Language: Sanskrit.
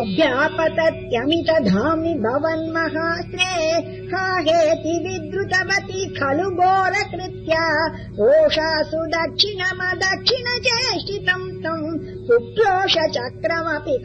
अध्यापतत्यमित धामि हा हेति विद्रुतवती खलु गोरकृत्या रोषासु दक्षिणमदक्षिण चेष्टितम् तम् पुत्रोष चक्रमपि